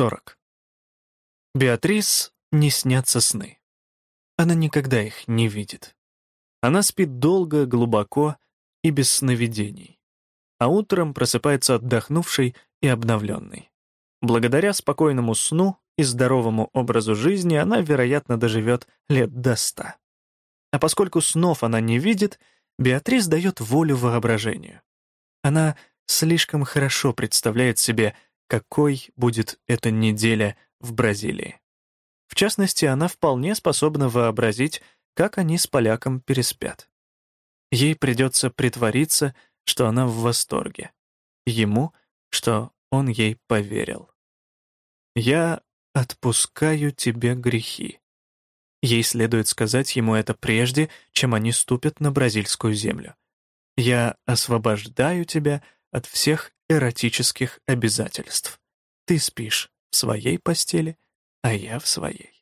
40. Беатрис не снятся сны. Она никогда их не видит. Она спит долго, глубоко и без сновидений. А утром просыпается отдохнувшей и обновленной. Благодаря спокойному сну и здоровому образу жизни она, вероятно, доживет лет до ста. А поскольку снов она не видит, Беатрис дает волю воображению. Она слишком хорошо представляет себе, какой будет эта неделя в Бразилии. В частности, она вполне способна вообразить, как они с поляком переспят. Ей придется притвориться, что она в восторге. Ему, что он ей поверил. «Я отпускаю тебе грехи». Ей следует сказать ему это прежде, чем они ступят на бразильскую землю. «Я освобождаю тебя от всех эротических обязательств. Ты спишь в своей постели, а я в своей.